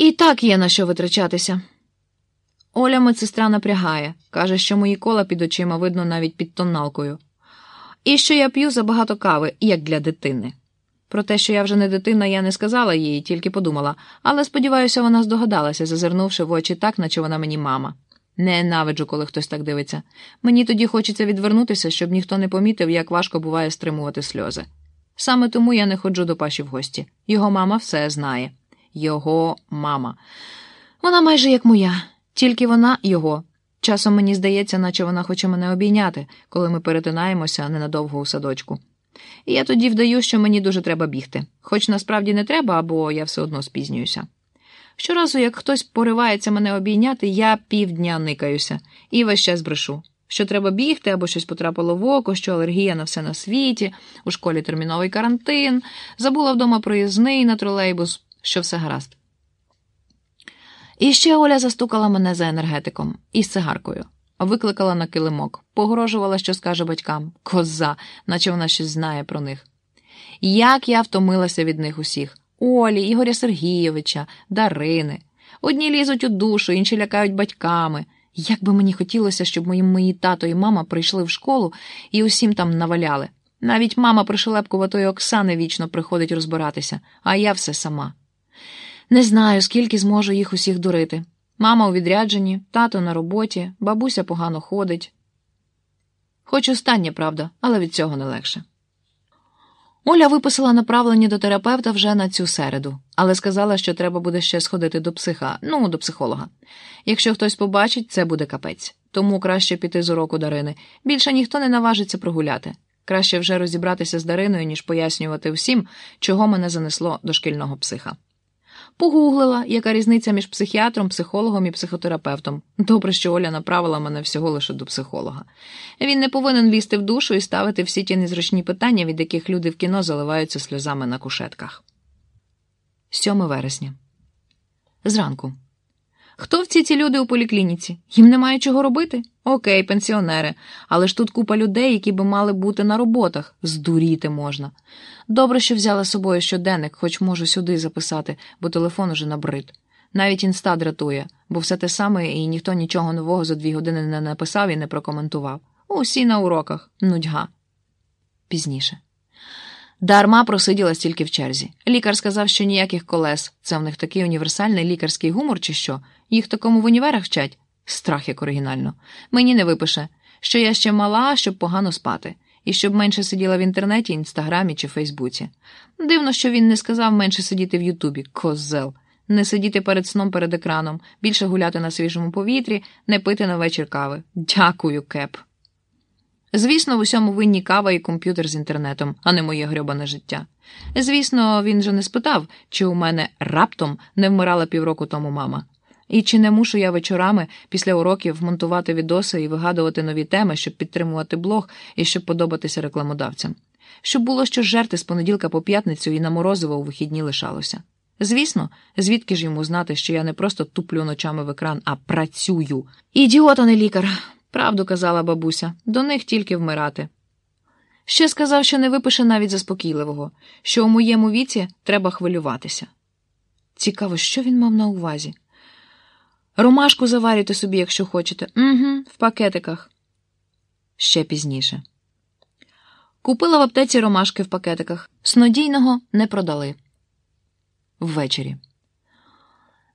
І так є на що витрачатися. Оля медсестра напрягає, каже, що мої кола під очима видно навіть під тоналкою. І що я п'ю забагато кави, як для дитини. Про те, що я вже не дитина, я не сказала їй, тільки подумала, але сподіваюся, вона здогадалася, зазирнувши в очі так, наче вона мені мама. Ненавиджу, коли хтось так дивиться. Мені тоді хочеться відвернутися, щоб ніхто не помітив, як важко буває стримувати сльози. Саме тому я не ходжу до паші в гості. Його мама все знає. Його мама. Вона майже як моя, тільки вона його. Часом мені здається, наче вона хоче мене обійняти, коли ми перетинаємося ненадовго у садочку. І я тоді вдаю, що мені дуже треба бігти, хоч насправді не треба, або я все одно спізнююся. Щоразу, як хтось поривається мене обійняти, я півдня никаюся і весь час брешу, що треба бігти, або щось потрапило в око, що алергія на все на світі, у школі терміновий карантин, забула вдома проїзний на тролейбус, що все гаразд. І ще Оля застукала мене за енергетиком із цигаркою, викликала на килимок, погрожувала, що скаже батькам коза, наче вона щось знає про них. Як я втомилася від них усіх Олі, Ігоря Сергійовича, Дарини. Одні лізуть у душу, інші лякають батьками. Як би мені хотілося, щоб мої мої тато і мама прийшли в школу і усім там наваляли. Навіть мама пришелепкуватої Оксани вічно приходить розбиратися, а я все сама. Не знаю, скільки зможу їх усіх дурити. Мама у відрядженні, тато на роботі, бабуся погано ходить. Хоч останнє, правда, але від цього не легше. Оля виписала направлення до терапевта вже на цю середу, але сказала, що треба буде ще сходити до психа, ну, до психолога. Якщо хтось побачить, це буде капець. Тому краще піти з уроку Дарини. Більше ніхто не наважиться прогуляти. Краще вже розібратися з Дариною, ніж пояснювати всім, чого мене занесло до шкільного психа. Погуглила, яка різниця між психіатром, психологом і психотерапевтом. Добре, що Оля направила мене всього лише до психолога. Він не повинен лізти в душу і ставити всі ті незручні питання, від яких люди в кіно заливаються сльозами на кушетках. 7 вересня. Зранку. Хто в ці ці люди у поліклініці? Їм немає чого робити? Окей, пенсіонери, але ж тут купа людей, які би мали бути на роботах. Здуріти можна. Добре, що взяла з собою щоденник, хоч можу сюди записати, бо телефон уже набрид. Навіть інста дратує, бо все те саме, і ніхто нічого нового за дві години не написав і не прокоментував. Усі на уроках, нудьга. Пізніше. Дарма просиділа стільки в черзі. Лікар сказав, що ніяких колес. Це в них такий універсальний лікарський гумор, чи що? Їх такому в універах вчать? Страх як оригінально. Мені не випише, що я ще мала, щоб погано спати, і щоб менше сиділа в інтернеті, інстаграмі чи Фейсбуці. Дивно, що він не сказав менше сидіти в Ютубі, козел, не сидіти перед сном перед екраном, більше гуляти на свіжому повітрі, не пити на вечір кави. Дякую, кеп. Звісно, в усьому винні кава і комп'ютер з інтернетом, а не моє грьобане життя. Звісно, він же не спитав, чи у мене раптом не вмирала півроку тому мама. І чи не мушу я вечорами після уроків монтувати відоси і вигадувати нові теми, щоб підтримувати блог і щоб подобатися рекламодавцям, щоб було що жерти з понеділка по п'ятницю і на морозиво у вихідні лишалося. Звісно, звідки ж йому знати, що я не просто туплю ночами в екран, а працюю. Ідіот, а не лікар. Правду казала бабуся, до них тільки вмирати. Ще сказав, що не випише навіть заспокійливого, що у моєму віці треба хвилюватися. Цікаво, що він мав на увазі. Ромашку заварюйте собі, якщо хочете. Угу, В пакетиках. Ще пізніше. Купила в аптеці ромашки в пакетиках. Снодійного не продали. Ввечері.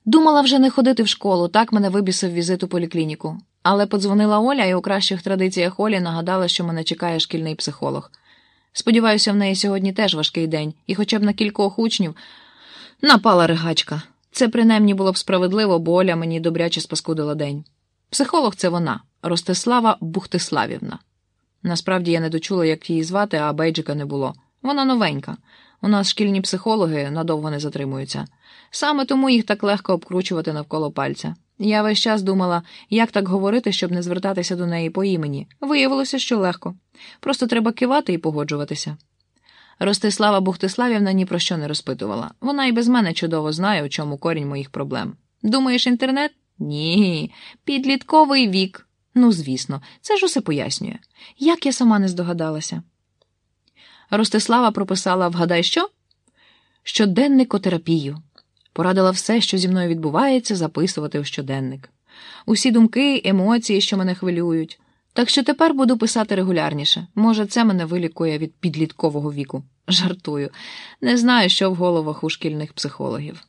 Думала вже не ходити в школу, так мене вибісив візит у поліклініку. Але подзвонила Оля і у кращих традиціях Олі нагадала, що мене чекає шкільний психолог. Сподіваюся, в неї сьогодні теж важкий день, і хоча б на кількох учнів напала ригачка. Це принаймні було б справедливо, бо Оля мені добряче спаскудила день. Психолог це вона, Ростислава Бухтиславівна. Насправді я не дочула, як її звати, а бейджика не було. Вона новенька. У нас шкільні психологи надовго не затримуються. Саме тому їх так легко обкручувати навколо пальця. Я весь час думала, як так говорити, щоб не звертатися до неї по імені. Виявилося, що легко. Просто треба кивати і погоджуватися. Ростислава Бухтиславівна ні про що не розпитувала. Вона і без мене чудово знає, у чому корінь моїх проблем. Думаєш, інтернет? Ні, підлітковий вік. Ну, звісно, це ж усе пояснює. Як я сама не здогадалася. Ростислава прописала вгадай що? Щоденникотерапію. Порадила все, що зі мною відбувається, записувати у щоденник. Усі думки, емоції, що мене хвилюють. Так що тепер буду писати регулярніше. Може, це мене вилікує від підліткового віку. Жартую. Не знаю, що в головах у шкільних психологів.